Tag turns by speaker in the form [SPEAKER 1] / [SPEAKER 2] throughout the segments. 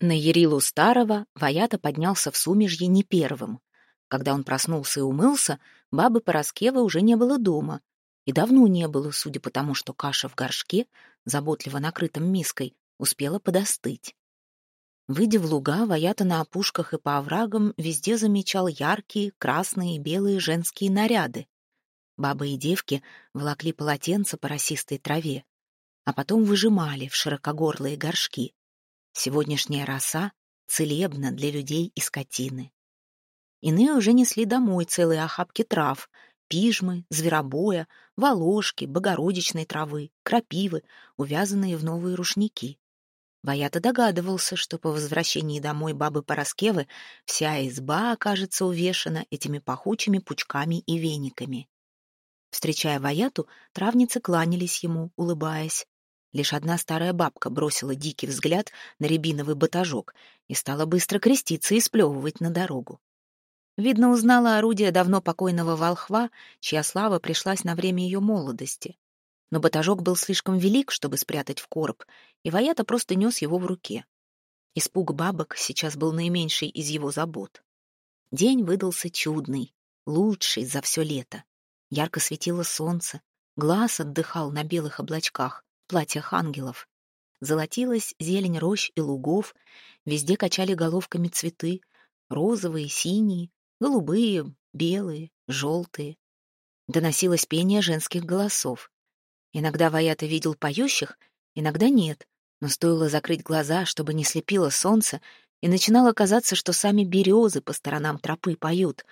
[SPEAKER 1] На Ярилу Старого Ваята поднялся в сумежье не первым. Когда он проснулся и умылся, бабы Пороскевы уже не было дома. И давно не было, судя по тому, что каша в горшке, заботливо накрытом миской, успела подостыть. Выйдя в луга, Ваята на опушках и по оврагам везде замечал яркие красные и белые женские наряды. Бабы и девки волокли полотенца по росистой траве, а потом выжимали в широкогорлые горшки. Сегодняшняя роса целебна для людей и скотины. Иные уже несли домой целые охапки трав, пижмы, зверобоя, волошки, богородичной травы, крапивы, увязанные в новые рушники. Боята догадывался, что по возвращении домой бабы Пороскевы вся изба окажется увешана этими пахучими пучками и вениками. Встречая Ваяту, травницы кланялись ему, улыбаясь. Лишь одна старая бабка бросила дикий взгляд на рябиновый батажок и стала быстро креститься и сплевывать на дорогу. Видно, узнала орудие давно покойного волхва, чья слава пришлась на время ее молодости. Но батажок был слишком велик, чтобы спрятать в короб, и Ваята просто нес его в руке. Испуг бабок сейчас был наименьший из его забот. День выдался чудный, лучший за все лето. Ярко светило солнце, глаз отдыхал на белых облачках, платьях ангелов. Золотилась зелень рощ и лугов, везде качали головками цветы, розовые, синие, голубые, белые, желтые. Доносилось пение женских голосов. Иногда Ваята видел поющих, иногда нет, но стоило закрыть глаза, чтобы не слепило солнце, и начинало казаться, что сами березы по сторонам тропы поют.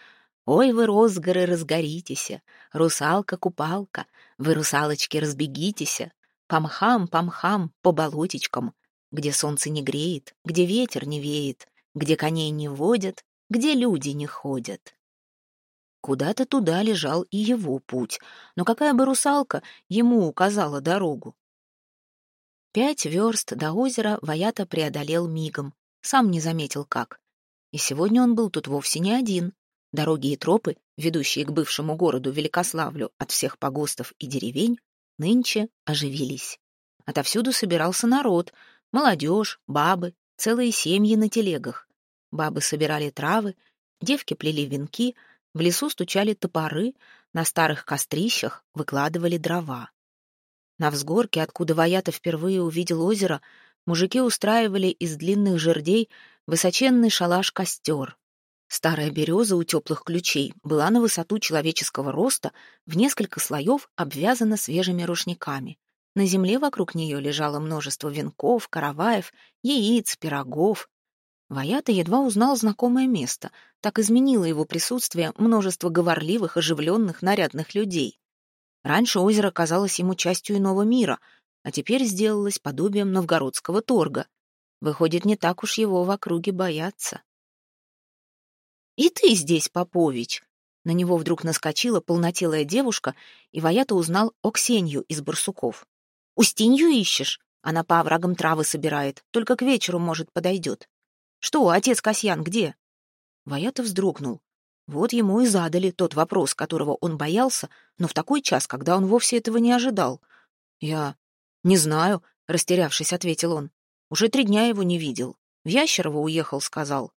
[SPEAKER 1] «Ой, вы, розгоры, разгоритеся! Русалка-купалка! Вы, русалочки, разбегитеся! По мхам, по мхам, по болотичкам, где солнце не греет, где ветер не веет, где коней не водят, где люди не ходят. Куда-то туда лежал и его путь, но какая бы русалка ему указала дорогу? Пять верст до озера Ваята преодолел мигом, сам не заметил как. И сегодня он был тут вовсе не один. Дороги и тропы, ведущие к бывшему городу Великославлю от всех погостов и деревень, нынче оживились. Отовсюду собирался народ, молодежь, бабы, целые семьи на телегах. Бабы собирали травы, девки плели венки, в лесу стучали топоры, на старых кострищах выкладывали дрова. На взгорке, откуда Ваята впервые увидел озеро, мужики устраивали из длинных жердей высоченный шалаш-костер. Старая береза у теплых ключей была на высоту человеческого роста, в несколько слоев обвязана свежими рушниками. На земле вокруг нее лежало множество венков, караваев, яиц, пирогов. Ваята едва узнал знакомое место. Так изменило его присутствие множество говорливых, оживленных, нарядных людей. Раньше озеро казалось ему частью иного мира, а теперь сделалось подобием новгородского торга. Выходит, не так уж его в округе боятся. «И ты здесь, Попович!» На него вдруг наскочила полнотелая девушка, и Ваята узнал Оксенью из Барсуков. «Устинью ищешь? Она по оврагам травы собирает, только к вечеру, может, подойдет. Что, отец Касьян где?» Ваята вздрогнул. Вот ему и задали тот вопрос, которого он боялся, но в такой час, когда он вовсе этого не ожидал. «Я не знаю», — растерявшись, ответил он. «Уже три дня его не видел. В Ящерово уехал, сказал.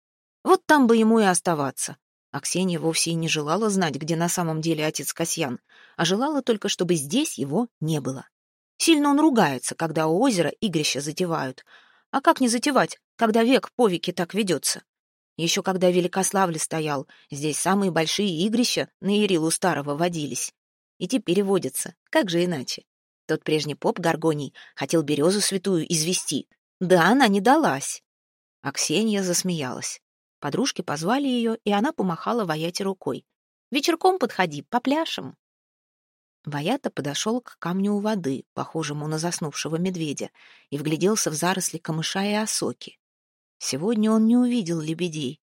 [SPEAKER 1] Вот там бы ему и оставаться. А Ксения вовсе и не желала знать, где на самом деле отец Касьян, а желала только, чтобы здесь его не было. Сильно он ругается, когда у озера игрища затевают. А как не затевать, когда век по веке так ведется? Еще когда Великославле стоял, здесь самые большие игрища на Ярилу Старого водились. И теперь водятся, как же иначе? Тот прежний поп Горгоний хотел березу святую извести. Да она не далась. А Ксения засмеялась. Подружки позвали ее, и она помахала Ваяте рукой. «Вечерком подходи, попляшем». Ваята подошел к камню у воды, похожему на заснувшего медведя, и вгляделся в заросли камыша и осоки. Сегодня он не увидел лебедей.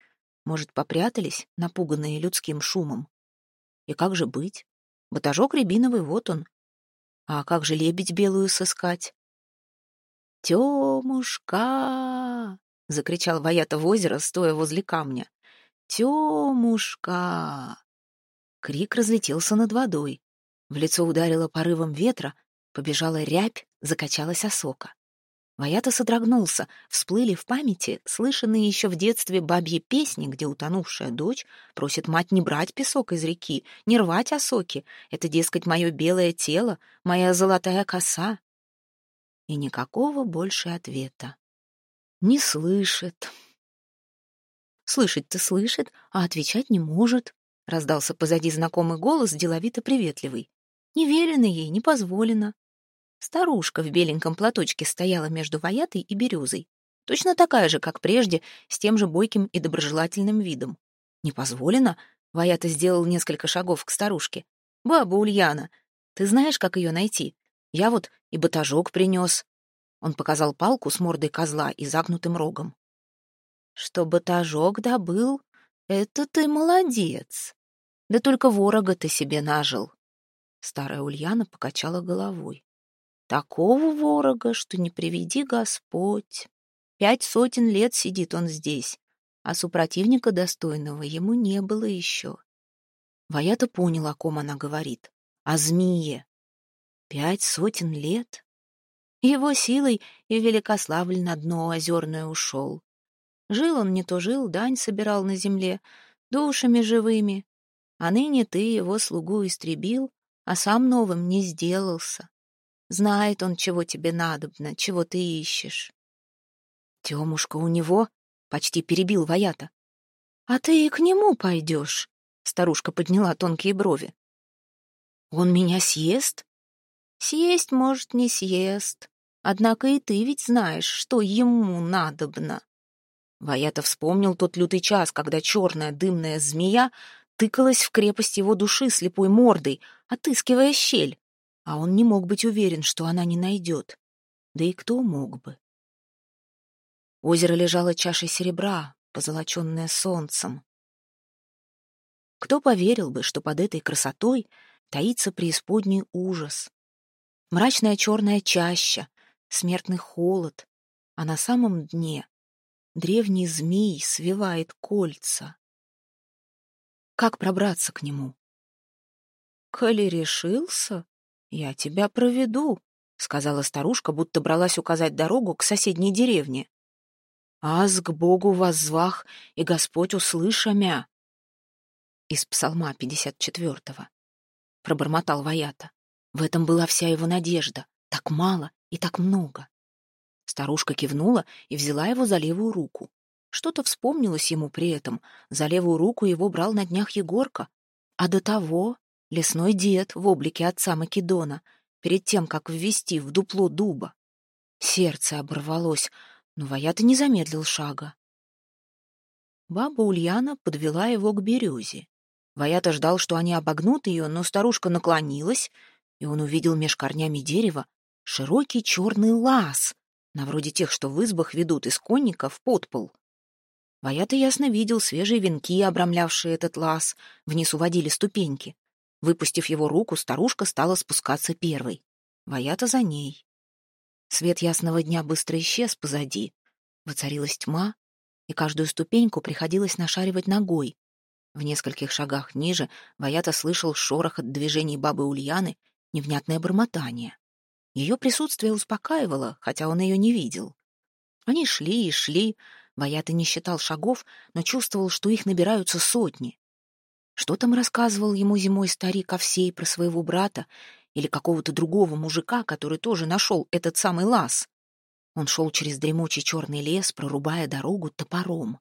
[SPEAKER 1] Может, попрятались, напуганные людским шумом? И как же быть? Батажок рябиновый, вот он. А как же лебедь белую сыскать? «Темушка!» — закричал Ваята в озеро, стоя возле камня. «Тёмушка!» Крик разлетелся над водой. В лицо ударило порывом ветра, побежала рябь, закачалась осока. Ваята содрогнулся, всплыли в памяти слышанные еще в детстве бабьи песни, где утонувшая дочь просит мать не брать песок из реки, не рвать осоки. Это, дескать, мое белое тело, моя золотая коса. И никакого больше ответа. Не слышит. Слышать-то слышит, а отвечать не может, раздался позади знакомый голос, деловито приветливый. Не велено ей, не позволено. Старушка в беленьком платочке стояла между Ваятой и Березой. Точно такая же, как прежде, с тем же бойким и доброжелательным видом. «Не позволено?» — Ваята сделал несколько шагов к старушке. «Баба Ульяна, ты знаешь, как ее найти? Я вот и батажок принес». Он показал палку с мордой козла и загнутым рогом. «Что батажок добыл? Это ты молодец. Да только ворога ты себе нажил». Старая Ульяна покачала головой. Такого ворога, что не приведи Господь. Пять сотен лет сидит он здесь, а супротивника достойного ему не было еще. Ваята понял, о ком она говорит. О змее. Пять сотен лет? Его силой и Великославль на дно озерное ушел. Жил он не то жил, дань собирал на земле, душами живыми. А ныне ты его слугу истребил, а сам новым не сделался. Знает он, чего тебе надобно, чего ты ищешь. Тёмушка у него почти перебил Ваята. А ты и к нему пойдешь. Старушка подняла тонкие брови. Он меня съест? Съесть, может, не съест. Однако и ты ведь знаешь, что ему надобно. Ваята вспомнил тот лютый час, когда черная дымная змея тыкалась в крепость его души слепой мордой, отыскивая щель а он не мог быть уверен, что она не найдет. Да и кто мог бы? Озеро лежало чашей серебра, позолоченное солнцем. Кто поверил бы, что под этой красотой таится преисподний ужас? Мрачная черная чаща, смертный холод, а на самом дне древний змей свивает кольца. Как пробраться к нему? Коли решился, «Я тебя проведу», — сказала старушка, будто бралась указать дорогу к соседней деревне. «Аз к Богу воззвах, и Господь услышамя». Из Псалма 54-го. Пробормотал Ваята. В этом была вся его надежда. Так мало и так много. Старушка кивнула и взяла его за левую руку. Что-то вспомнилось ему при этом. За левую руку его брал на днях Егорка. А до того лесной дед в облике отца Македона, перед тем, как ввести в дупло дуба. Сердце оборвалось, но Ваята не замедлил шага. Баба Ульяна подвела его к березе. Ваята ждал, что они обогнут ее, но старушка наклонилась, и он увидел меж корнями дерева широкий черный лаз, на вроде тех, что в избах ведут из конника в подпол. Ваята ясно видел свежие венки, обрамлявшие этот лаз, вниз уводили ступеньки. Выпустив его руку, старушка стала спускаться первой. Ваята за ней. Свет ясного дня быстро исчез позади. Воцарилась тьма, и каждую ступеньку приходилось нашаривать ногой. В нескольких шагах ниже Ваята слышал шорох от движений бабы Ульяны, невнятное бормотание. Ее присутствие успокаивало, хотя он ее не видел. Они шли и шли. Ваята не считал шагов, но чувствовал, что их набираются сотни. Что там рассказывал ему зимой старик Овсей про своего брата или какого-то другого мужика, который тоже нашел этот самый лаз? Он шел через дремучий черный лес, прорубая дорогу топором.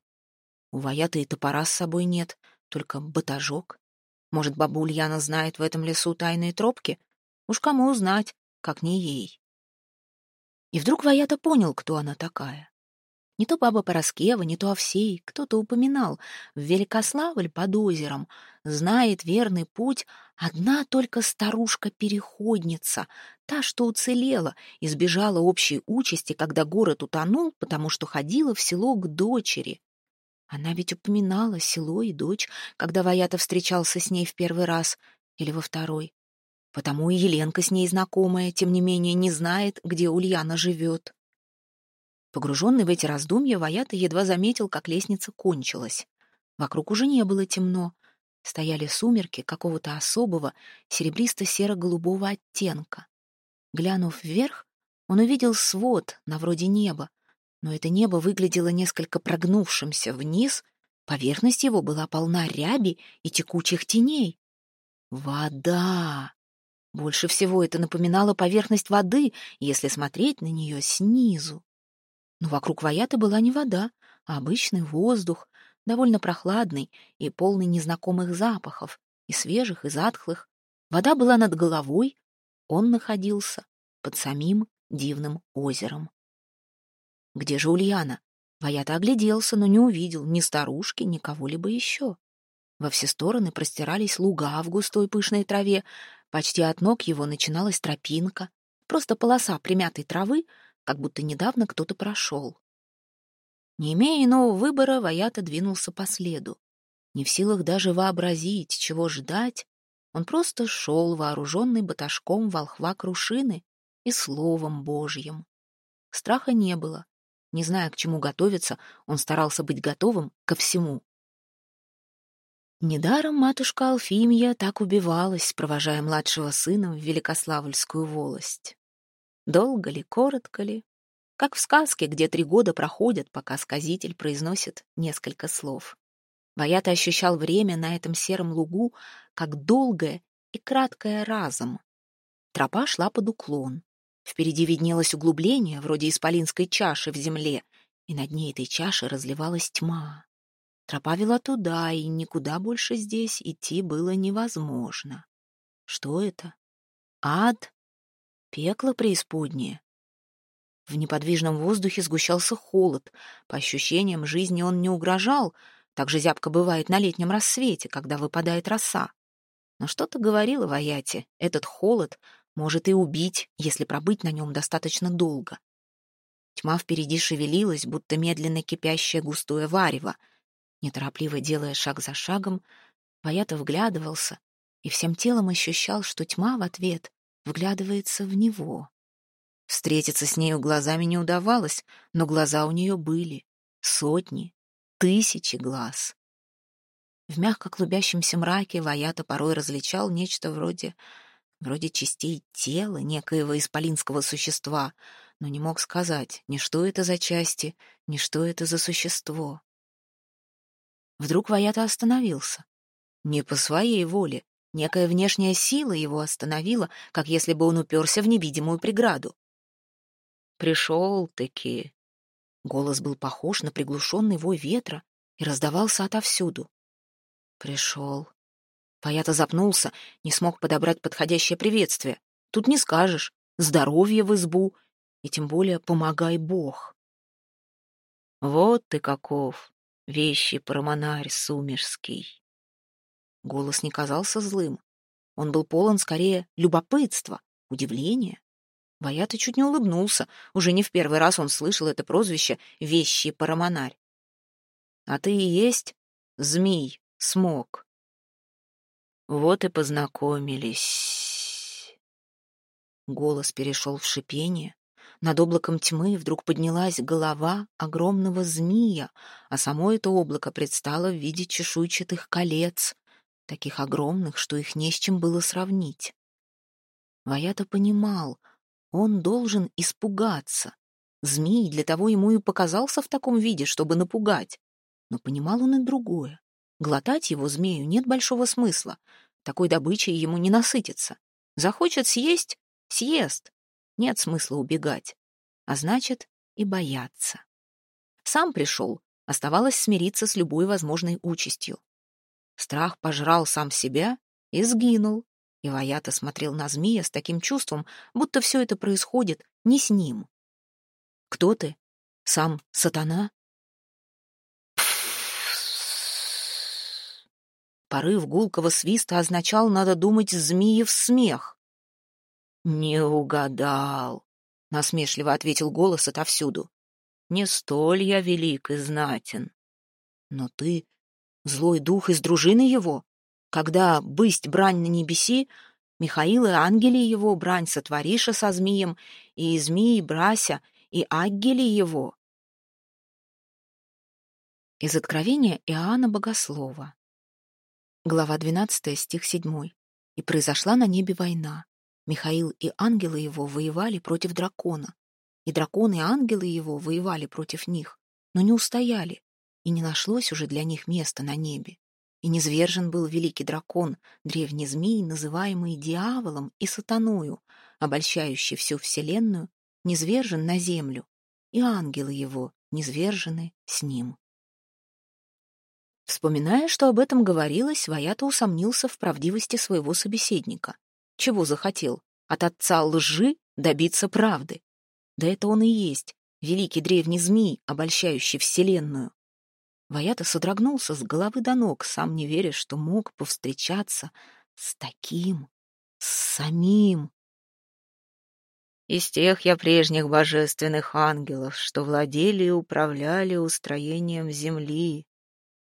[SPEAKER 1] У Ваяты и топора с собой нет, только батажок. Может, баба Ульяна знает в этом лесу тайные тропки? Уж кому узнать, как не ей. И вдруг Ваята понял, кто она такая. Не то баба Пороскева, не то Овсей, кто-то упоминал. В Великославль под озером знает верный путь одна только старушка-переходница, та, что уцелела, избежала общей участи, когда город утонул, потому что ходила в село к дочери. Она ведь упоминала село и дочь, когда Ваята встречался с ней в первый раз или во второй. Потому и Еленка с ней знакомая, тем не менее, не знает, где Ульяна живет. Погруженный в эти раздумья, Ваята едва заметил, как лестница кончилась. Вокруг уже не было темно. Стояли сумерки какого-то особого серебристо-серо-голубого оттенка. Глянув вверх, Он увидел свод на вроде неба, но это небо выглядело несколько прогнувшимся вниз, поверхность его была полна ряби и текучих теней. Вода! Больше всего это напоминало поверхность воды, если смотреть на нее снизу. Но вокруг Ваяты была не вода, а обычный воздух, довольно прохладный и полный незнакомых запахов, и свежих, и затхлых. Вода была над головой, он находился под самим дивным озером. Где же Ульяна? Ваята огляделся, но не увидел ни старушки, ни кого-либо еще. Во все стороны простирались луга в густой пышной траве, почти от ног его начиналась тропинка, просто полоса примятой травы, как будто недавно кто-то прошел. Не имея иного выбора, Ваята двинулся по следу. Не в силах даже вообразить, чего ждать, он просто шел, вооруженный баташком волхва крушины и словом Божьим. Страха не было. Не зная, к чему готовиться, он старался быть готовым ко всему. Недаром матушка Алфимия так убивалась, провожая младшего сына в Великославльскую волость. Долго ли, коротко ли, как в сказке, где три года проходят, пока сказитель произносит несколько слов. Ваята ощущал время на этом сером лугу как долгое и краткое разом. Тропа шла под уклон. Впереди виднелось углубление, вроде исполинской чаши в земле, и на дне этой чаши разливалась тьма. Тропа вела туда, и никуда больше здесь идти было невозможно. Что это? Ад? Пекло преисподнее? В неподвижном воздухе сгущался холод. По ощущениям жизни он не угрожал. Так же зябко бывает на летнем рассвете, когда выпадает роса. Но что-то говорило Ваяте, этот холод может и убить, если пробыть на нем достаточно долго. Тьма впереди шевелилась, будто медленно кипящее густое варево. Неторопливо делая шаг за шагом, Ваята вглядывался и всем телом ощущал, что тьма в ответ вглядывается в него. Встретиться с нею глазами не удавалось, но глаза у нее были. Сотни, тысячи глаз. В мягко клубящемся мраке Ваята порой различал нечто вроде... вроде частей тела некоего исполинского существа, но не мог сказать, ни что это за части, ни что это за существо. Вдруг Ваята остановился. Не по своей воле. Некая внешняя сила его остановила, как если бы он уперся в невидимую преграду. Пришел-таки. Голос был похож на приглушенный вой ветра и раздавался отовсюду. Пришел. Паята запнулся, не смог подобрать подходящее приветствие. Тут не скажешь. Здоровье в избу, и тем более помогай Бог. Вот ты каков, вещий промонарь сумерский. Голос не казался злым. Он был полон скорее любопытства, удивления. Ваята чуть не улыбнулся. Уже не в первый раз он слышал это прозвище «вещий парамонарь». «А ты и есть змей, смог». Вот и познакомились. Голос перешел в шипение. Над облаком тьмы вдруг поднялась голова огромного змея, а само это облако предстало в виде чешуйчатых колец, таких огромных, что их не с чем было сравнить. Ваята понимал — он должен испугаться. Змей для того ему и показался в таком виде, чтобы напугать. Но понимал он и другое. Глотать его змею нет большого смысла. Такой добычей ему не насытиться. Захочет съесть — съест. Нет смысла убегать. А значит, и бояться. Сам пришел, оставалось смириться с любой возможной участью. Страх пожрал сам себя и сгинул, и Ваята смотрел на змея с таким чувством, будто все это происходит не с ним. «Кто ты? Сам сатана?» Порыв гулкого свиста означал, надо думать, змеев смех. «Не угадал», — насмешливо ответил голос отовсюду. «Не столь я велик и знатен. Но ты — злой дух из дружины его?» Когда бысть брань на небеси, Михаил и ангели его брань сотвориша со змеем, и змеи брася, и ангели его. Из Откровения Иоанна Богослова. Глава 12, стих 7. «И произошла на небе война, Михаил и ангелы его воевали против дракона, и драконы и ангелы его воевали против них, но не устояли, и не нашлось уже для них места на небе. И низвержен был великий дракон, древний змей, называемый дьяволом и сатаною, обольщающий всю вселенную, низвержен на землю, и ангелы его низвержены с ним. Вспоминая, что об этом говорилось, Ваята усомнился в правдивости своего собеседника. Чего захотел? От отца лжи добиться правды. Да это он и есть, великий древний змей, обольщающий вселенную. Ваята содрогнулся с головы до ног, сам не веря, что мог повстречаться с таким, с самим. Из тех я прежних божественных ангелов, что владели и управляли устроением земли,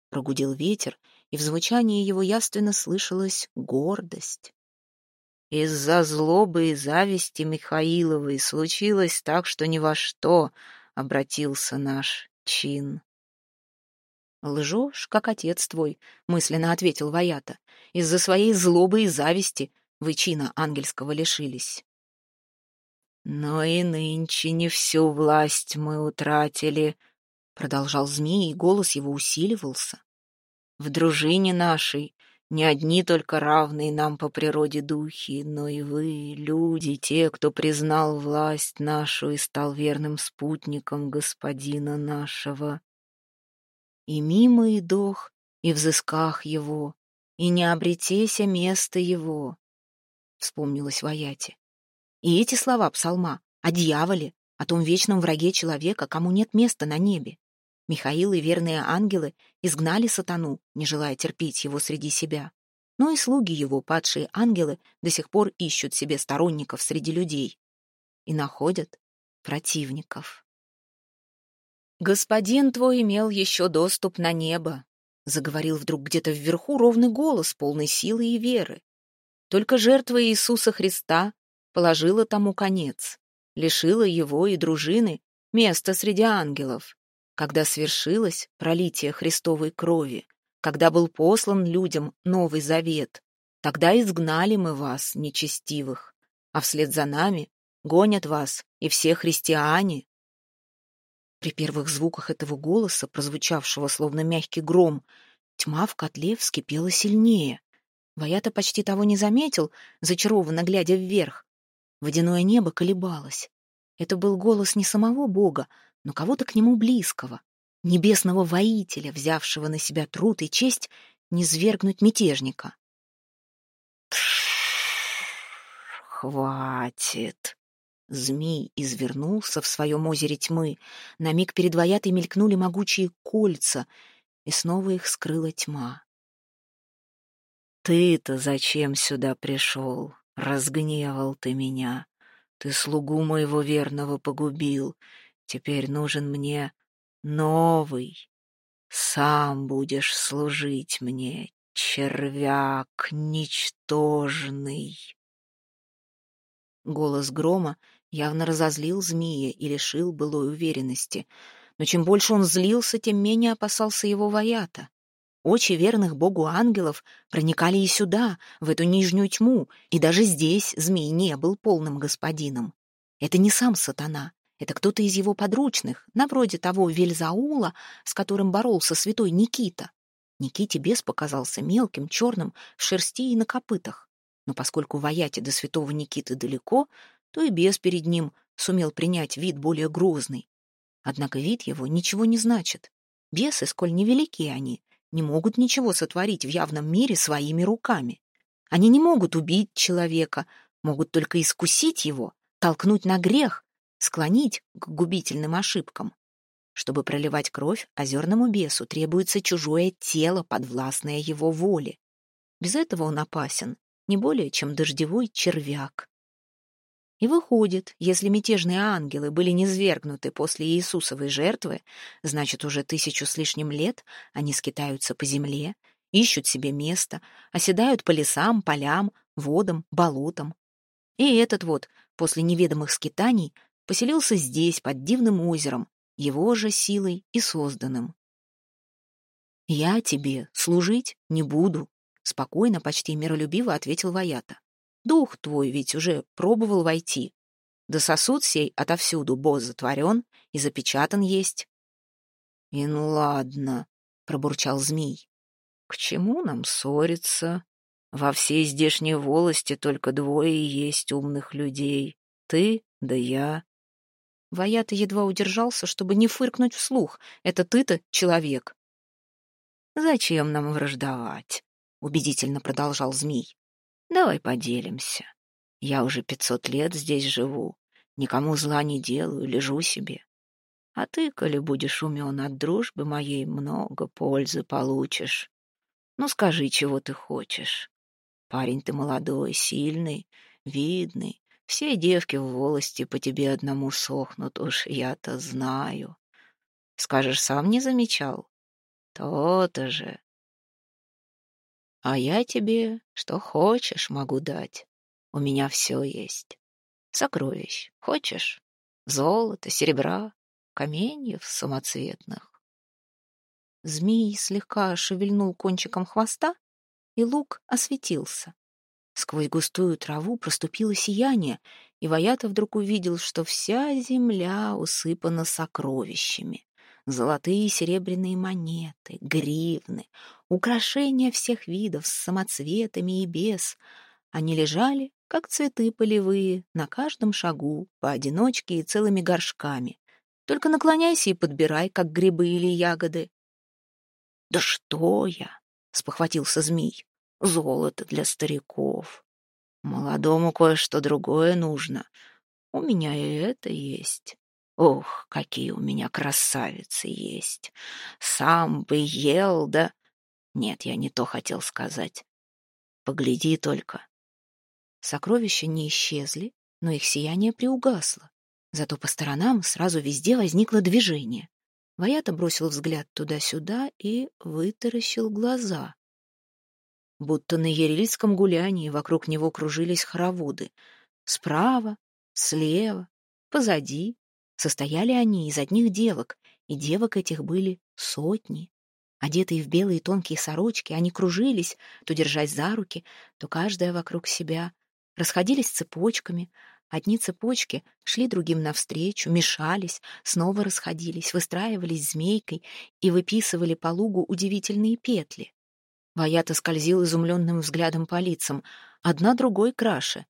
[SPEAKER 1] Прогудел ветер, и в звучании его явственно слышалась гордость. Из-за злобы и зависти Михаиловой случилось так, что ни во что обратился наш чин. «Лжешь, как отец твой», — мысленно ответил Ваята. «Из-за своей злобы и зависти вы чина ангельского лишились». «Но и нынче не всю власть мы утратили», Продолжал змей, и голос его усиливался. В дружине нашей не одни только равные нам по природе духи, но и вы, люди, те, кто признал власть нашу и стал верным спутником господина нашего. И мимо и дох, и взысках его, и не обретеся место его, — вспомнилась Ваяти. И эти слова псалма о дьяволе, о том вечном враге человека, кому нет места на небе. Михаил и верные ангелы изгнали сатану, не желая терпеть его среди себя. Но и слуги его, падшие ангелы, до сих пор ищут себе сторонников среди людей и находят противников. «Господин твой имел еще доступ на небо», — заговорил вдруг где-то вверху ровный голос, полный силы и веры. «Только жертва Иисуса Христа положила тому конец, лишила его и дружины места среди ангелов, когда свершилось пролитие Христовой крови, когда был послан людям Новый Завет, тогда изгнали мы вас, нечестивых, а вслед за нами гонят вас и все христиане. При первых звуках этого голоса, прозвучавшего словно мягкий гром, тьма в котле вскипела сильнее. Ваята почти того не заметил, зачарованно глядя вверх. Водяное небо колебалось. Это был голос не самого Бога, но кого-то к нему близкого, небесного воителя, взявшего на себя труд и честь не свергнуть мятежника. «Хватит!» Змей извернулся в своем озере тьмы. На миг перед воятой мелькнули могучие кольца, и снова их скрыла тьма. «Ты-то зачем сюда пришел? Разгневал ты меня. Ты слугу моего верного погубил. Теперь нужен мне новый. Сам будешь служить мне, червяк ничтожный. Голос грома явно разозлил змея и лишил былой уверенности. Но чем больше он злился, тем менее опасался его воята. Очи верных Богу ангелов проникали и сюда, в эту нижнюю тьму, и даже здесь змей не был полным господином. Это не сам сатана, это кто-то из его подручных, на вроде того Вельзаула, с которым боролся святой Никита. Никите бес показался мелким, черным, в шерсти и на копытах. Но поскольку в Аяте до святого Никиты далеко, то и бес перед ним сумел принять вид более грозный. Однако вид его ничего не значит. Бесы, сколь невелики они, не могут ничего сотворить в явном мире своими руками. Они не могут убить человека, могут только искусить его, толкнуть на грех, склонить к губительным ошибкам. Чтобы проливать кровь, озерному бесу требуется чужое тело, подвластное его воле. Без этого он опасен, не более, чем дождевой червяк. И выходит, если мятежные ангелы были низвергнуты после Иисусовой жертвы, значит, уже тысячу с лишним лет они скитаются по земле, ищут себе место, оседают по лесам, полям, водам, болотам. И этот вот, после неведомых скитаний, поселился здесь, под дивным озером, его же силой и созданным. «Я тебе служить не буду», — спокойно, почти миролюбиво ответил Ваята. Дух твой ведь уже пробовал войти. Да сосуд сей отовсюду босс затворен и запечатан есть. — И ну ладно, — пробурчал змей. — К чему нам ссориться? Во всей здешней волости только двое есть умных людей. Ты да я. Ваята едва удержался, чтобы не фыркнуть вслух. Это ты-то человек. «Зачем нам враждовать?» — убедительно продолжал змей. «Давай поделимся. Я уже пятьсот лет здесь живу, никому зла не делаю, лежу себе. А ты, коли будешь умен от дружбы моей, много пользы получишь. Ну, скажи, чего ты хочешь. Парень ты молодой, сильный, видный. Все девки в волости по тебе одному сохнут, уж я-то знаю. Скажешь, сам не замечал? То-то же. А я тебе что хочешь могу дать. У меня все есть. Сокровищ хочешь? Золото, серебра, каменьев самоцветных. Змей слегка шевельнул кончиком хвоста, и лук осветился. Сквозь густую траву проступило сияние, и Ваята вдруг увидел, что вся земля усыпана сокровищами. Золотые и серебряные монеты, гривны, украшения всех видов с самоцветами и без. Они лежали, как цветы полевые, на каждом шагу, поодиночке и целыми горшками. Только наклоняйся и подбирай, как грибы или ягоды. «Да что я!» — спохватился змей золото для стариков. Молодому кое-что другое нужно. У меня и это есть. Ох, какие у меня красавицы есть. Сам бы ел, да... Нет, я не то хотел сказать. Погляди только. Сокровища не исчезли, но их сияние приугасло. Зато по сторонам сразу везде возникло движение. Ваята бросил взгляд туда-сюда и вытаращил глаза будто на ерильском гулянии вокруг него кружились хороводы. Справа, слева, позади. Состояли они из одних девок, и девок этих были сотни. Одетые в белые тонкие сорочки, они кружились, то держась за руки, то каждая вокруг себя. Расходились цепочками. Одни цепочки шли другим навстречу, мешались, снова расходились, выстраивались змейкой и выписывали по лугу удивительные петли. Ваята скользил изумленным взглядом по лицам, одна другой краше.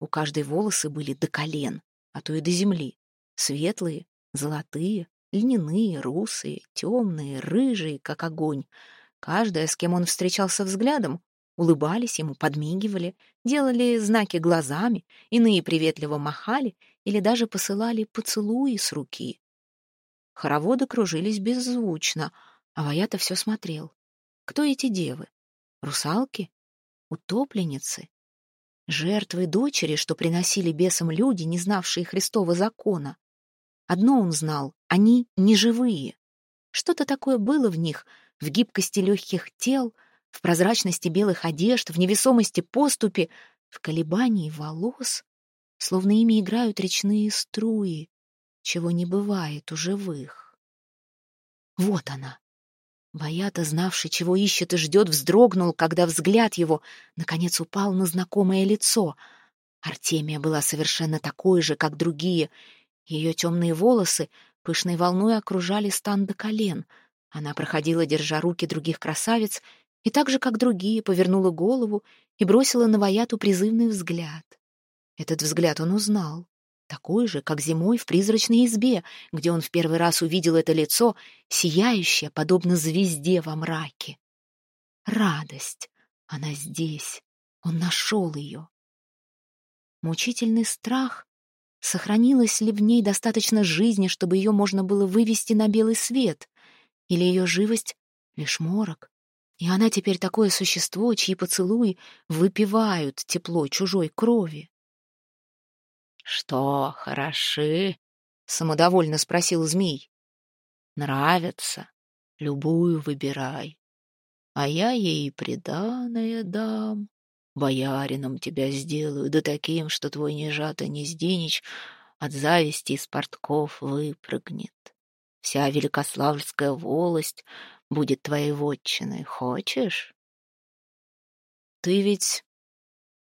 [SPEAKER 1] У каждой волосы были до колен, а то и до земли. Светлые, золотые, льняные, русые, темные, рыжие, как огонь. Каждая, с кем он встречался взглядом, улыбались ему, подмигивали, делали знаки глазами, иные приветливо махали или даже посылали поцелуи с руки. Хороводы кружились беззвучно, а Ваята все смотрел. Кто эти девы? Русалки? Утопленницы? Жертвы дочери, что приносили бесам люди, не знавшие Христова закона. Одно он знал — они не живые. Что-то такое было в них, в гибкости легких тел, в прозрачности белых одежд, в невесомости поступи, в колебании волос, словно ими играют речные струи, чего не бывает у живых. Вот она, Ваята, знавший, чего ищет и ждет, вздрогнул, когда взгляд его, наконец, упал на знакомое лицо. Артемия была совершенно такой же, как другие. Ее темные волосы пышной волной окружали стан до колен. Она проходила, держа руки других красавиц, и так же, как другие, повернула голову и бросила на Ваяту призывный взгляд. Этот взгляд он узнал такой же, как зимой в призрачной избе, где он в первый раз увидел это лицо, сияющее, подобно звезде во мраке. Радость. Она здесь. Он нашел ее. Мучительный страх. Сохранилось ли в ней достаточно жизни, чтобы ее можно было вывести на белый свет? Или ее живость — лишь морок? И она теперь такое существо, чьи поцелуи выпивают тепло чужой крови. «Что, хороши?» — самодовольно спросил змей. «Нравится? Любую выбирай. А я ей приданое дам. Боярином тебя сделаю, да таким, что твой нежато Незденич от зависти из портков выпрыгнет. Вся великославльская волость будет твоей вотчиной. Хочешь?» «Ты ведь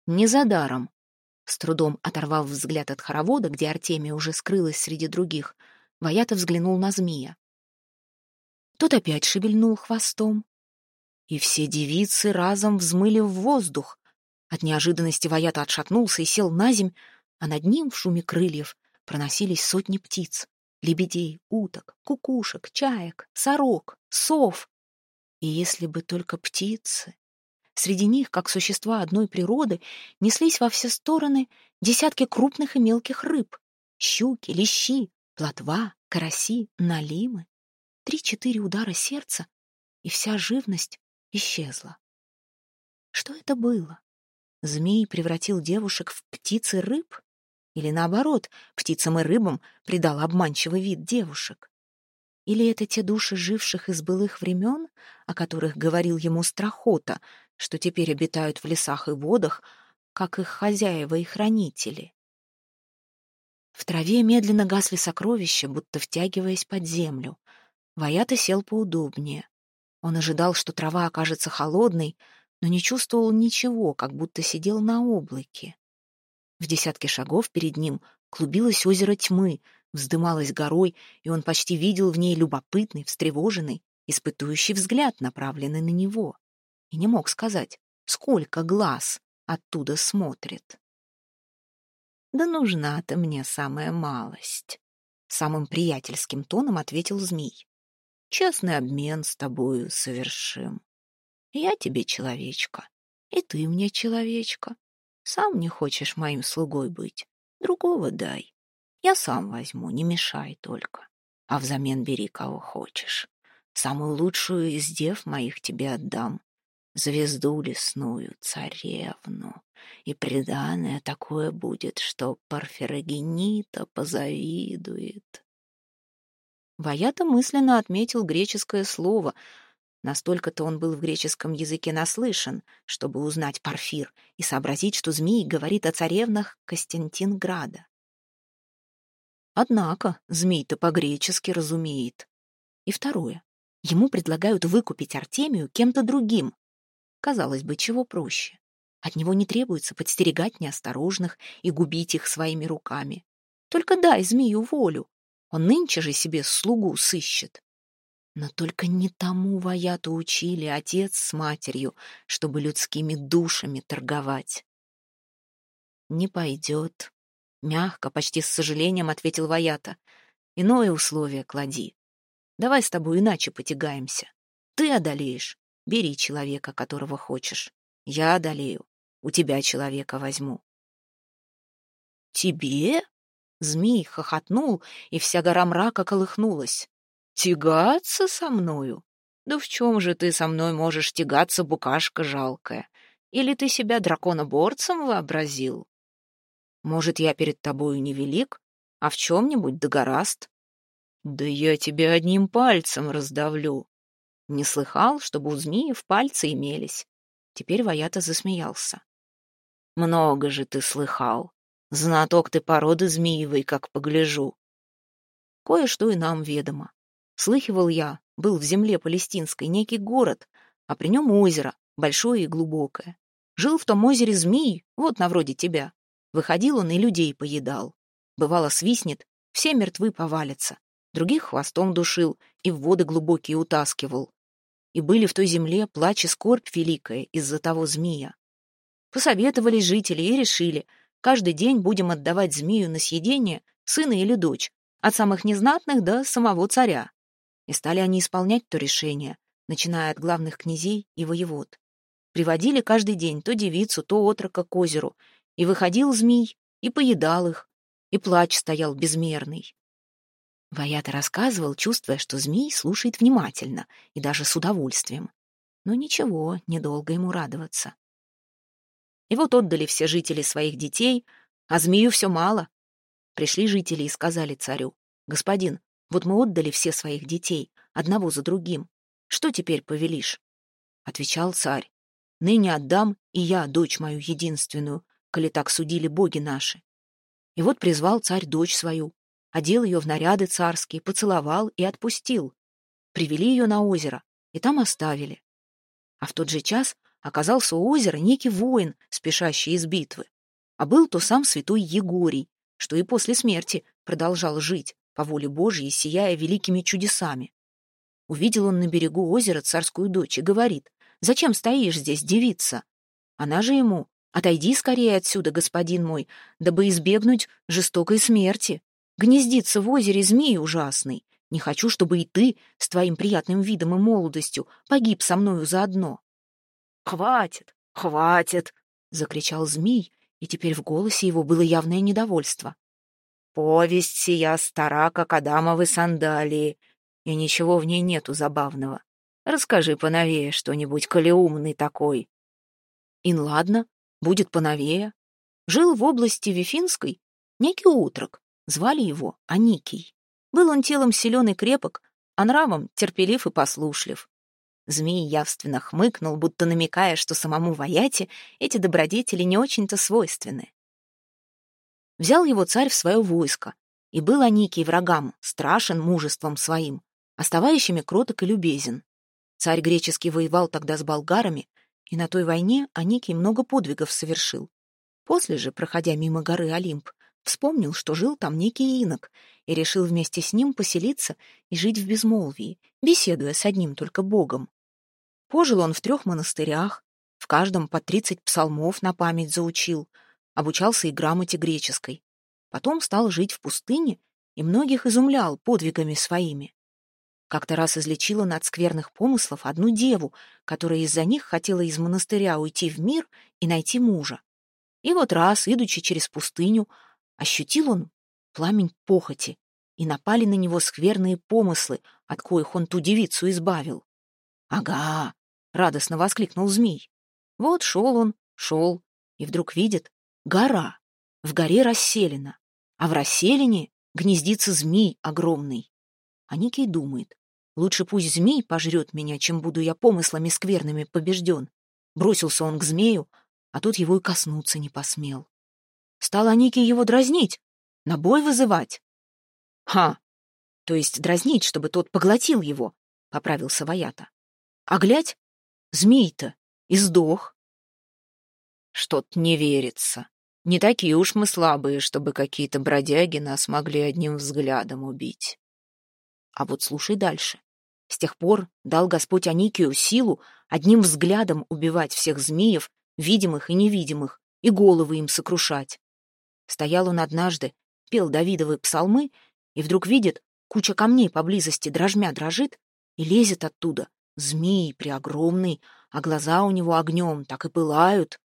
[SPEAKER 1] не за даром С трудом оторвав взгляд от хоровода, где Артемия уже скрылась среди других, Ваята взглянул на змея. Тот опять шевельнул хвостом. И все девицы разом взмыли в воздух. От неожиданности Ваята отшатнулся и сел на земь, а над ним в шуме крыльев проносились сотни птиц — лебедей, уток, кукушек, чаек, сорок, сов. И если бы только птицы... Среди них, как существа одной природы, неслись во все стороны десятки крупных и мелких рыб — щуки, лещи, плотва, караси, налимы. Три-четыре удара сердца, и вся живность исчезла. Что это было? Змей превратил девушек в птиц и рыб? Или наоборот, птицам и рыбам придал обманчивый вид девушек? Или это те души живших из былых времен, о которых говорил ему Страхота, что теперь обитают в лесах и водах, как их хозяева и хранители? В траве медленно гасли сокровища, будто втягиваясь под землю. Ваята сел поудобнее. Он ожидал, что трава окажется холодной, но не чувствовал ничего, как будто сидел на облаке. В десятке шагов перед ним клубилось озеро тьмы, вздымалось горой, и он почти видел в ней любопытный, встревоженный, испытующий взгляд, направленный на него. И не мог сказать, сколько глаз оттуда смотрит. «Да нужна-то мне самая малость», — самым приятельским тоном ответил змей. «Честный обмен с тобою совершим. Я тебе человечка, и ты мне человечка. Сам не хочешь моим слугой быть, другого дай. Я сам возьму, не мешай только. А взамен бери кого хочешь. Самую лучшую из дев моих тебе отдам. Звезду лесную, царевну. И преданное такое будет, что Парферогенита позавидует. Ваята мысленно отметил греческое слово — Настолько-то он был в греческом языке наслышан, чтобы узнать Парфир и сообразить, что змей говорит о царевнах Костянтинграда. Однако змей-то по-гречески разумеет. И второе. Ему предлагают выкупить Артемию кем-то другим. Казалось бы, чего проще. От него не требуется подстерегать неосторожных и губить их своими руками. Только дай змею волю. Он нынче же себе слугу сыщет. Но только не тому Ваяту учили отец с матерью, чтобы людскими душами торговать. «Не пойдет», — мягко, почти с сожалением ответил Ваята. «Иное условие клади. Давай с тобой иначе потягаемся. Ты одолеешь, бери человека, которого хочешь. Я одолею, у тебя человека возьму». «Тебе?» — змей хохотнул, и вся гора мрака колыхнулась. Тягаться со мною? Да в чем же ты со мной можешь тягаться, букашка жалкая? Или ты себя драконоборцем вообразил? Может, я перед тобою невелик, а в чем-нибудь догораст? Да я тебя одним пальцем раздавлю. Не слыхал, чтобы у змеев пальцы имелись. Теперь Ваята засмеялся. Много же ты слыхал. Знаток ты породы змеевой, как погляжу. Кое-что и нам ведомо. Слыхивал я, был в земле палестинской некий город, а при нем озеро, большое и глубокое. Жил в том озере змей, вот на вроде тебя. Выходил он и людей поедал. Бывало, свистнет, все мертвы повалятся. Других хвостом душил и в воды глубокие утаскивал. И были в той земле плач и скорбь великая из-за того змея. Посоветовались жители и решили, каждый день будем отдавать змею на съедение сына или дочь, от самых незнатных до самого царя. И стали они исполнять то решение, начиная от главных князей и воевод. Приводили каждый день то девицу, то отрока к озеру, и выходил змей, и поедал их, и плач стоял безмерный. Ваята рассказывал, чувствуя, что змей слушает внимательно и даже с удовольствием. Но ничего, недолго ему радоваться. И вот отдали все жители своих детей, а змею все мало. Пришли жители и сказали царю, «Господин, вот мы отдали все своих детей, одного за другим. Что теперь повелишь?» Отвечал царь. «Ныне отдам и я, дочь мою единственную, коли так судили боги наши». И вот призвал царь дочь свою, одел ее в наряды царские, поцеловал и отпустил. Привели ее на озеро, и там оставили. А в тот же час оказался у озера некий воин, спешащий из битвы. А был то сам святой Егорий, что и после смерти продолжал жить, по воле Божьей, сияя великими чудесами. Увидел он на берегу озера царскую дочь и говорит, «Зачем стоишь здесь, девица?» Она же ему, «Отойди скорее отсюда, господин мой, дабы избегнуть жестокой смерти. Гнездится в озере змей ужасный. Не хочу, чтобы и ты с твоим приятным видом и молодостью погиб со мною заодно». «Хватит, хватит!» — закричал змей, и теперь в голосе его было явное недовольство. «Повесть сия стара, как Адамовы сандалии, и ничего в ней нету забавного. Расскажи поновее что-нибудь, коли умный такой». «Ин ладно, будет поновее». Жил в области Вифинской некий утрок, звали его Аникий. Был он телом силен и крепок, а нравом терпелив и послушлив. Змей явственно хмыкнул, будто намекая, что самому Ваяте эти добродетели не очень-то свойственны. Взял его царь в свое войско, и был Аникий врагам, страшен мужеством своим, оставающими кроток и любезен. Царь греческий воевал тогда с болгарами, и на той войне Аникий много подвигов совершил. После же, проходя мимо горы Олимп, вспомнил, что жил там некий инок, и решил вместе с ним поселиться и жить в безмолвии, беседуя с одним только Богом. Пожил он в трех монастырях, в каждом по тридцать псалмов на память заучил, обучался и грамоте греческой. Потом стал жить в пустыне и многих изумлял подвигами своими. Как-то раз излечил он от скверных помыслов одну деву, которая из-за них хотела из монастыря уйти в мир и найти мужа. И вот раз, идучи через пустыню, ощутил он пламень похоти, и напали на него скверные помыслы, от коих он ту девицу избавил. «Ага, радостно воскликнул змей. Вот шел он, шел, и вдруг видит гора. В горе расселена, а в расселине гнездится змей огромный. А Никей думает, лучше пусть змей пожрет меня, чем буду я помыслами скверными побежден. Бросился он к змею, а тут его и коснуться не посмел. Стал Аникий его дразнить, на бой вызывать. «Ха! То есть дразнить, чтобы тот поглотил его», — поправился Ваята. «А глядь, Змей-то и сдох. Что-то не верится. Не такие уж мы слабые, чтобы какие-то бродяги нас могли одним взглядом убить. А вот слушай дальше. С тех пор дал Господь Аникию силу одним взглядом убивать всех змеев, видимых и невидимых, и головы им сокрушать. Стоял он однажды, пел Давидовы псалмы, и вдруг видит, куча камней поблизости дрожмя дрожит и лезет оттуда, Змей преогромный, а глаза у него огнем так и пылают.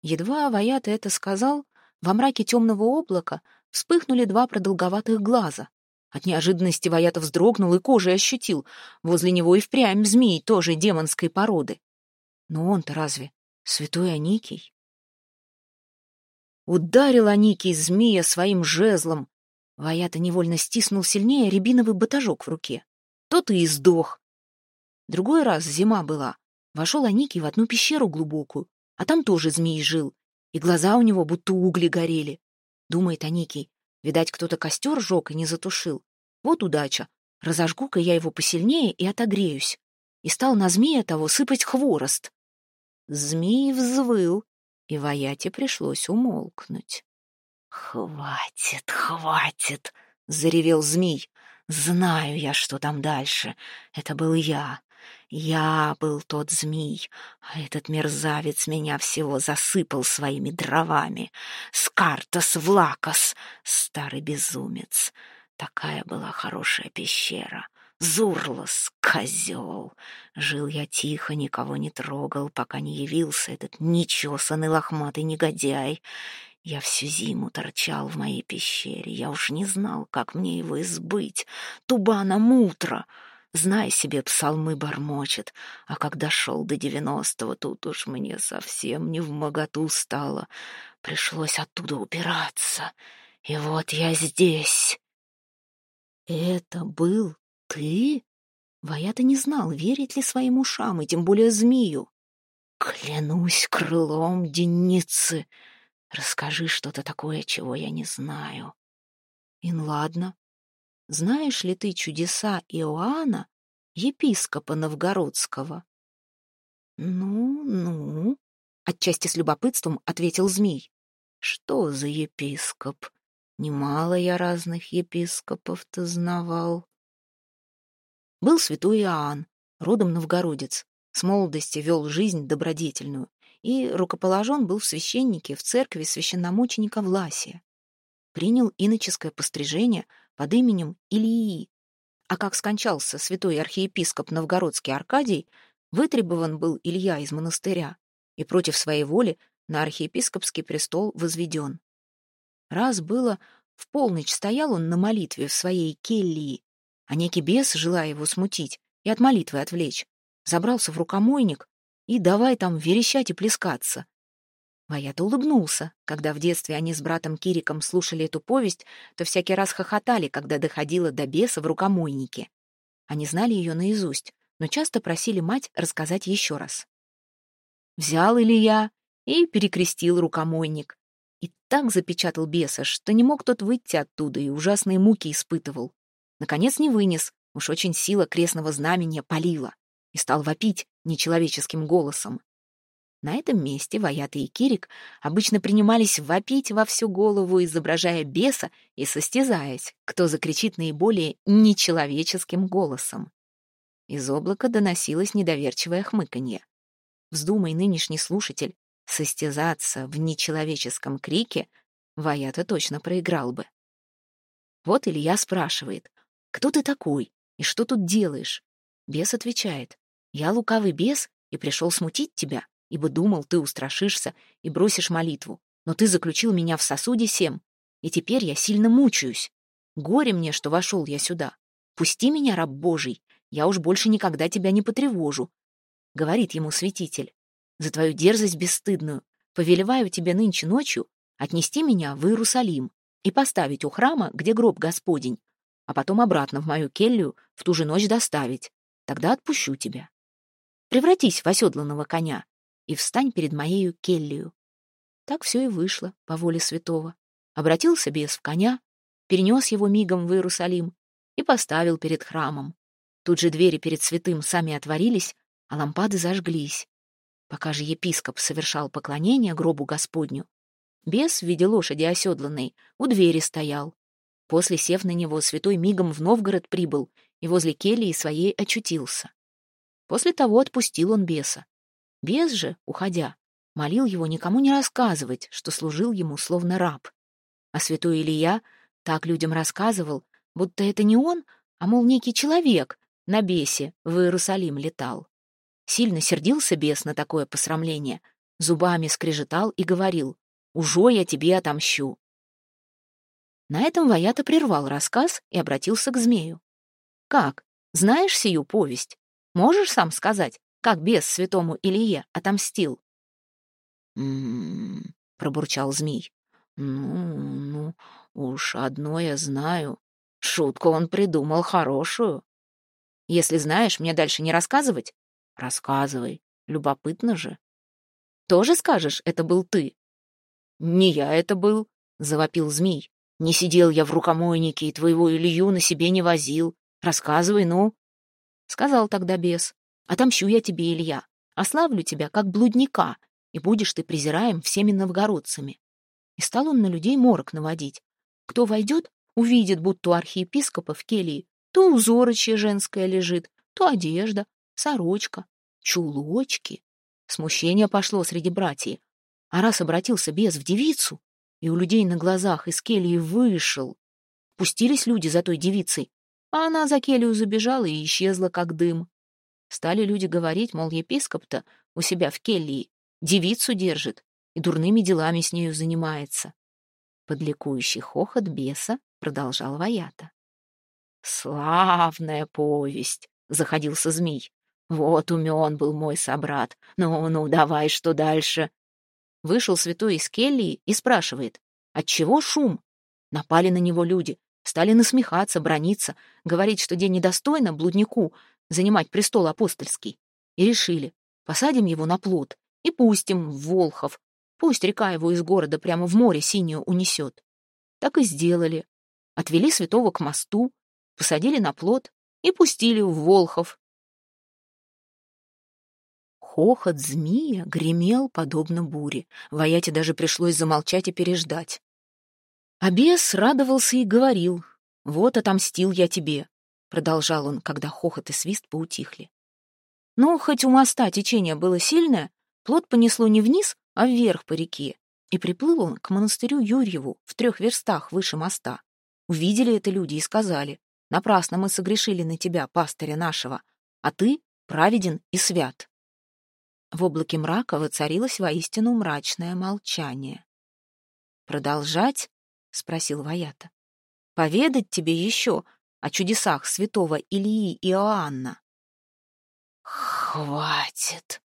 [SPEAKER 1] Едва Ваят это сказал, во мраке темного облака вспыхнули два продолговатых глаза. От неожиданности Ваята вздрогнул и кожей ощутил. Возле него и впрямь змей тоже демонской породы. Но он-то разве святой Аникий? Ударил Аникий змея своим жезлом. Ваята невольно стиснул сильнее рябиновый батажок в руке. Тот и сдох, Другой раз зима была. Вошел Аникий в одну пещеру глубокую, а там тоже змей жил, и глаза у него будто угли горели. Думает Аникий, видать, кто-то костер жег и не затушил. Вот удача. Разожгу-ка я его посильнее и отогреюсь. И стал на змея того сыпать хворост. Змей взвыл, и Ваяте пришлось умолкнуть. «Хватит, хватит!» — заревел змей. «Знаю я, что там дальше. Это был я. Я был тот змей, а этот мерзавец меня всего засыпал своими дровами. Скартос Влакос, старый безумец. Такая была хорошая пещера. Зурлос, козел. Жил я тихо, никого не трогал, пока не явился этот нечесанный лохматый негодяй. Я всю зиму торчал в моей пещере. Я уж не знал, как мне его избыть. Тубана мутра. Знай себе, псалмы бормочет, а когда шел до девяностого, тут уж мне совсем не в моготу стало. Пришлось оттуда убираться. И вот я здесь. Это был ты? Ваята не знал, верить ли своим ушам, и тем более змею. Клянусь крылом Деницы, расскажи что-то такое, чего я не знаю. Ин ладно, знаешь ли ты чудеса Иоанна, епископа Новгородского? Ну, ну, отчасти с любопытством ответил змей. Что за епископ? Немало я разных епископов-то знавал. Был святой Иоанн, родом новгородец, с молодости вел жизнь добродетельную и рукоположен был в священнике в церкви священномученика Власия. Принял иноческое пострижение под именем Илии, а как скончался святой архиепископ новгородский Аркадий, вытребован был Илья из монастыря и против своей воли на архиепископский престол возведен. Раз было, в полночь стоял он на молитве в своей кельии, а некий бес, желая его смутить и от молитвы отвлечь, забрался в рукомойник и давай там верещать и плескаться. Ваята улыбнулся. Когда в детстве они с братом Кириком слушали эту повесть, то всякий раз хохотали, когда доходило до беса в рукомойнике. Они знали ее наизусть, но часто просили мать рассказать еще раз. Взял Илья и перекрестил рукомойник. И так запечатал беса, что не мог тот выйти оттуда и ужасные муки испытывал. Наконец не вынес, уж очень сила крестного знамения палила, и стал вопить нечеловеческим голосом. На этом месте Ваята и Кирик обычно принимались вопить во всю голову, изображая беса и состязаясь, кто закричит наиболее нечеловеческим голосом. Из облака доносилось недоверчивое хмыканье. Вздумай нынешний слушатель Состязаться в нечеловеческом крике Ваята точно проиграл бы. Вот Илья спрашивает, «Кто ты такой? И что тут делаешь?» Бес отвечает, «Я лукавый бес и пришел смутить тебя, ибо думал, ты устрашишься и бросишь молитву. Но ты заключил меня в сосуде сем, и теперь я сильно мучаюсь. Горе мне, что вошел я сюда. Пусти меня, раб Божий, я уж больше никогда тебя не потревожу», — говорит ему святитель за твою дерзость бесстыдную, повелеваю тебе нынче ночью отнести меня в Иерусалим и поставить у храма, где гроб Господень, а потом обратно в мою келью в ту же ночь доставить. Тогда отпущу тебя. Превратись в оседланного коня и встань перед моею келью. Так все и вышло по воле святого. Обратился бес в коня, перенес его мигом в Иерусалим и поставил перед храмом. Тут же двери перед святым сами отворились, а лампады зажглись. Пока же епископ совершал поклонение гробу Господню, бес в виде лошади оседланной у двери стоял. После, сев на него, святой мигом в Новгород прибыл и возле келии своей очутился. После того отпустил он беса. Бес же, уходя, молил его никому не рассказывать, что служил ему словно раб. А святой Илья так людям рассказывал, будто это не он, а, мол, некий человек на бесе в Иерусалим летал. Сильно сердился бес на такое посрамление, зубами скрежетал и говорил «Ужо я тебе отомщу». На этом Ваята прервал рассказ и обратился к змею. «Как? Знаешь сию повесть? Можешь сам сказать, как бес святому Илье отомстил?» «М-м-м», пробурчал змей. «Ну, ну, уж одно я знаю. Шутку он придумал хорошую. Если знаешь, мне дальше не рассказывать?» Рассказывай, любопытно же. Тоже скажешь, это был ты? Не я это был, завопил змей. Не сидел я в рукомойнике и твоего Илью на себе не возил. Рассказывай, ну. Сказал тогда бес. Отомщу я тебе, Илья. Ославлю тебя, как блудника, и будешь ты презираем всеми новгородцами. И стал он на людей морок наводить. Кто войдет, увидит, будто архиепископа в келье то узорочье женское лежит, то одежда, сорочка, чулочки. Смущение пошло среди братьев. А раз обратился бес в девицу, и у людей на глазах из кельи вышел, пустились люди за той девицей, а она за келью забежала и исчезла, как дым. Стали люди говорить, мол, епископ-то у себя в келье девицу держит и дурными делами с нею занимается. Под ликующий хохот беса продолжал Ваята. «Славная повесть!» — заходился змей. Вот умен был мой собрат. Ну-ну, давай, что дальше? Вышел святой из Келлии и спрашивает, отчего шум? Напали на него люди, стали насмехаться, брониться, говорить, что день недостойно блуднику занимать престол апостольский. И решили, посадим его на плот и пустим в Волхов. Пусть река его из города прямо в море синее унесет. Так и сделали. Отвели святого к мосту, посадили на плот и пустили в Волхов, Хохот змея гремел, подобно буре. Ваяте даже пришлось замолчать и переждать. А бес радовался и говорил, «Вот отомстил я тебе», — продолжал он, когда хохот и свист поутихли. Но хоть у моста течение было сильное, плот понесло не вниз, а вверх по реке, и приплыл он к монастырю Юрьеву в трех верстах выше моста. Увидели это люди и сказали, «Напрасно мы согрешили на тебя, пастыря нашего, а ты праведен и свят». В облаке мрака воцарилось воистину мрачное молчание. «Продолжать?» — спросил Ваята. «Поведать тебе еще о чудесах святого Илии и Иоанна?» «Хватит!»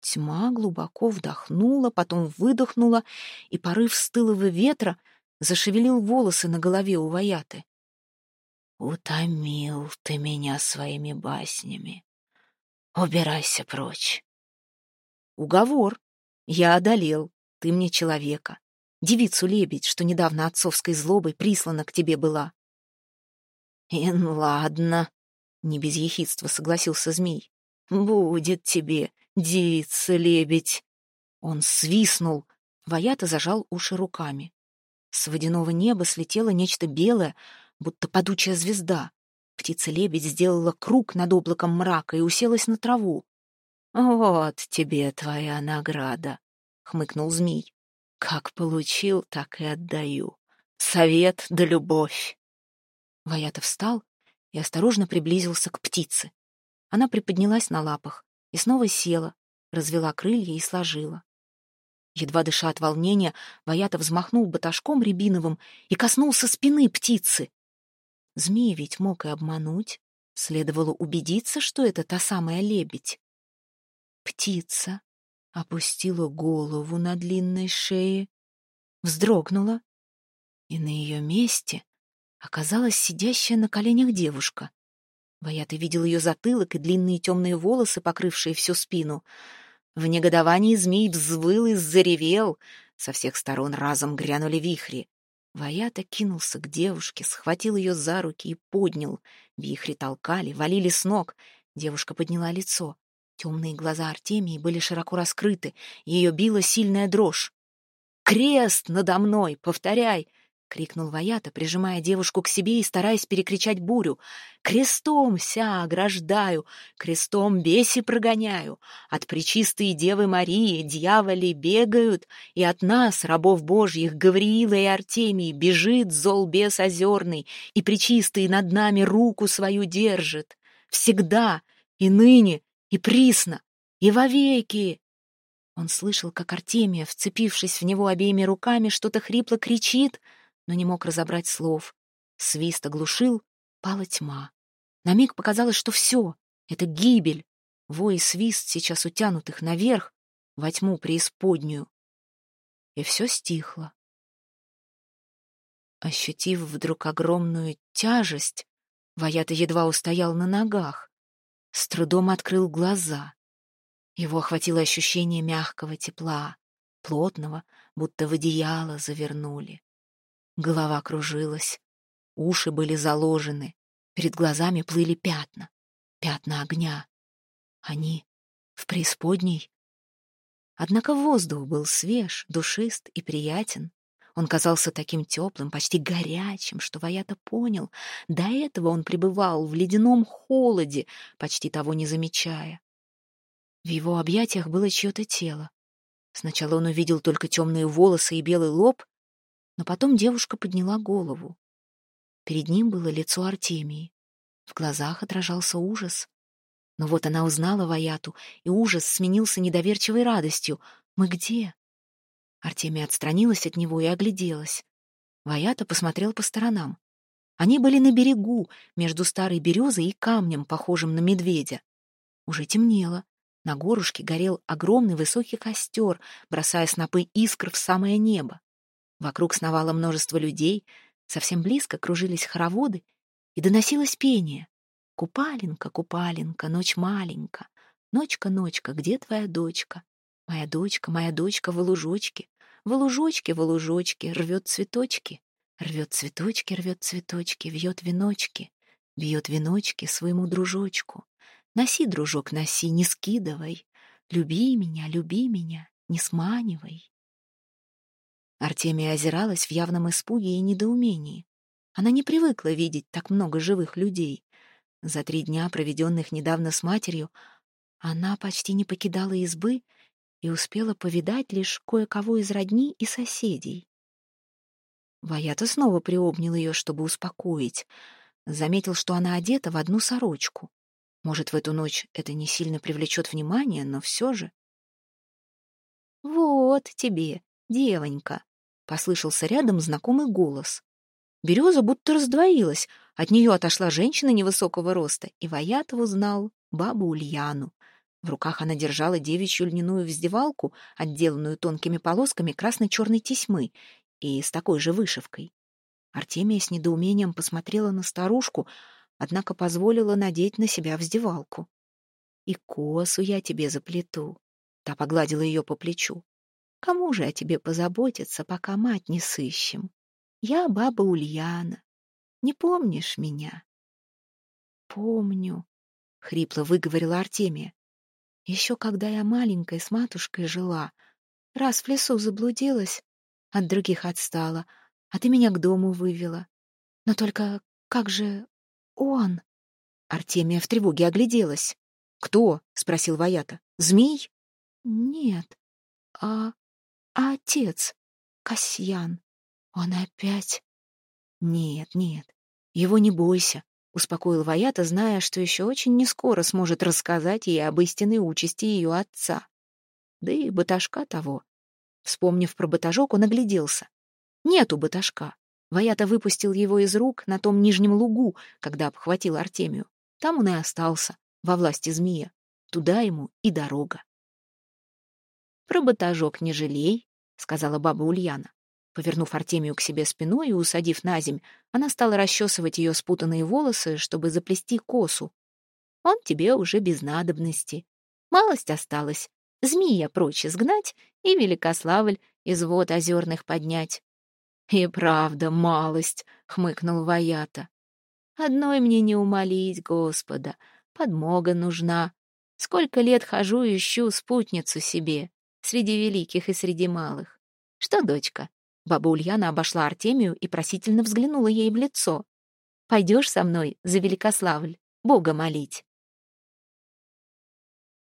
[SPEAKER 1] Тьма глубоко вдохнула, потом выдохнула, и порыв стылого ветра зашевелил волосы на голове у Ваяты. «Утомил ты меня своими баснями. Убирайся прочь». «Уговор. Я одолел. Ты мне человека девицу-лебедь, что недавно отцовской злобой прислана к тебе была. «Ин, ладно», — не без ехидства согласился змей. «Будет тебе, девица-лебедь». Он свистнул, Ваята зажал уши руками. С водяного неба слетело нечто белое, будто падучая звезда. Птица-лебедь сделала круг над облаком мрака и уселась на траву. «Вот тебе твоя награда», — хмыкнул змей. Как получил, так и отдаю. Совет да любовь. Ваята встал и осторожно приблизился к птице. Она приподнялась на лапах и снова села, развела крылья и сложила. Едва дыша от волнения, Ваята взмахнул баташком рябиновым и коснулся спины птицы. Змей ведь мог и обмануть. Следовало убедиться, что это та самая лебедь. Птица опустила голову на длинной шее, вздрогнула, и на ее месте оказалась сидящая на коленях девушка. Ваята видел ее затылок и длинные темные волосы, покрывшие всю спину. В негодовании змей взвыл и заревел. Со всех сторон разом грянули вихри. Ваята кинулся к девушке, схватил ее за руки и поднял. Вихри толкали, валили с ног. Девушка подняла лицо. Темные глаза Артемии были широко раскрыты, ее била сильная дрожь. «Крест надо мной! Повторяй!» — крикнул Ваята, прижимая девушку к себе и стараясь перекричать бурю. «Крестом ся ограждаю, крестом беси прогоняю. От пречистой Девы Марии дьяволи бегают, и от нас, рабов божьих, Гавриила и Артемий, бежит зол бес озерный, и пречистый над нами руку свою держит. Всегда и ныне и присно, и вовеки. Он слышал, как Артемия, вцепившись в него обеими руками, что-то хрипло кричит, но не мог разобрать слов. Свист оглушил, пала тьма. На миг показалось, что все — это гибель. Вой и свист сейчас утянут их наверх, во тьму преисподнюю. И все стихло. Ощутив вдруг огромную тяжесть, Ваята едва устоял на ногах с трудом открыл глаза. Его охватило ощущение мягкого тепла, плотного, будто в одеяло завернули. Голова кружилась, уши были заложены, перед глазами плыли пятна, пятна огня. Они в преисподней. Однако воздух был свеж, душист и приятен. Он казался таким теплым, почти горячим, что Ваята понял. До этого он пребывал в ледяном холоде, почти того не замечая. В его объятиях было чье-то тело. Сначала он увидел только темные волосы и белый лоб, но потом девушка подняла голову. Перед ним было лицо Артемии. В глазах отражался ужас. Но вот она узнала Ваяту, и ужас сменился недоверчивой радостью. «Мы где?» Артемия отстранилась от него и огляделась. Ваята посмотрел по сторонам. Они были на берегу, между старой березой и камнем, похожим на медведя. Уже темнело. На горушке горел огромный высокий костер, бросая снопы искр в самое небо. Вокруг сновало множество людей, совсем близко кружились хороводы, и доносилось пение. «Купаленка, купаленка, ночь маленька, ночка, ночка, где твоя дочка? Моя дочка, моя дочка в лужочке, в лужочке, в лужочке, рвет цветочки, рвет цветочки, рвет цветочки, вьет веночки, вьет веночки своему дружочку. Носи, дружок, носи, не скидывай. Люби меня, люби меня, не сманивай. Артемия озиралась в явном испуге и недоумении. Она не привыкла видеть так много живых людей. За три дня, проведенных недавно с матерью, она почти не покидала избы и успела повидать лишь кое-кого из родни и соседей. Ваята снова приобнял ее, чтобы успокоить. Заметил, что она одета в одну сорочку. Может, в эту ночь это не сильно привлечет внимание, но все же. «Вот тебе, девонька!» — послышался рядом знакомый голос. Береза будто раздвоилась, от нее отошла женщина невысокого роста, и Ваятов узнал бабу Ульяну. В руках она держала девичью льняную вздевалку, отделанную тонкими полосками красно-черной тесьмы и с такой же вышивкой. Артемия с недоумением посмотрела на старушку, однако позволила надеть на себя вздевалку. «И косу я тебе заплету», — та погладила ее по плечу. «Кому же о тебе позаботиться, пока мать не сыщем? Я баба Ульяна. Не помнишь меня?» «Помню», — хрипло выговорила Артемия. «Еще когда я маленькой с матушкой жила, раз в лесу заблудилась, от других отстала, а ты меня к дому вывела. Но только как же он? Артемия в тревоге огляделась. «Кто?» — спросил Ваята. «Змей?» «Нет, а... а отец, Касьян. Он опять...» «Нет, нет, его не бойся», — успокоил Ваята, зная, что еще очень нескоро сможет рассказать ей об истинной участи ее отца. Да и баташка того. Вспомнив про батажок, он огляделся. Нету баташка. Ваята выпустил его из рук на том нижнем лугу, когда обхватил Артемию. Там он и остался, во власти змея. Туда ему и дорога. «Про батажок не жалей», — сказала баба Ульяна. Повернув Артемию к себе спиной и усадив на земь, она стала расчесывать ее спутанные волосы, чтобы заплести косу. «Он тебе уже без надобности. Малость осталась. Змея прочь изгнать и Великославль из вод озерных поднять. «И правда, малость», — хмыкнул Ваята. «Одной мне не умолить Господа, подмога нужна. Сколько лет хожу и ищу спутницу себе, среди великих и среди малых. Что, дочка?» Баба Ульяна обошла Артемию и просительно взглянула ей в лицо. «Пойдешь со мной за Великославль, Бога молить?»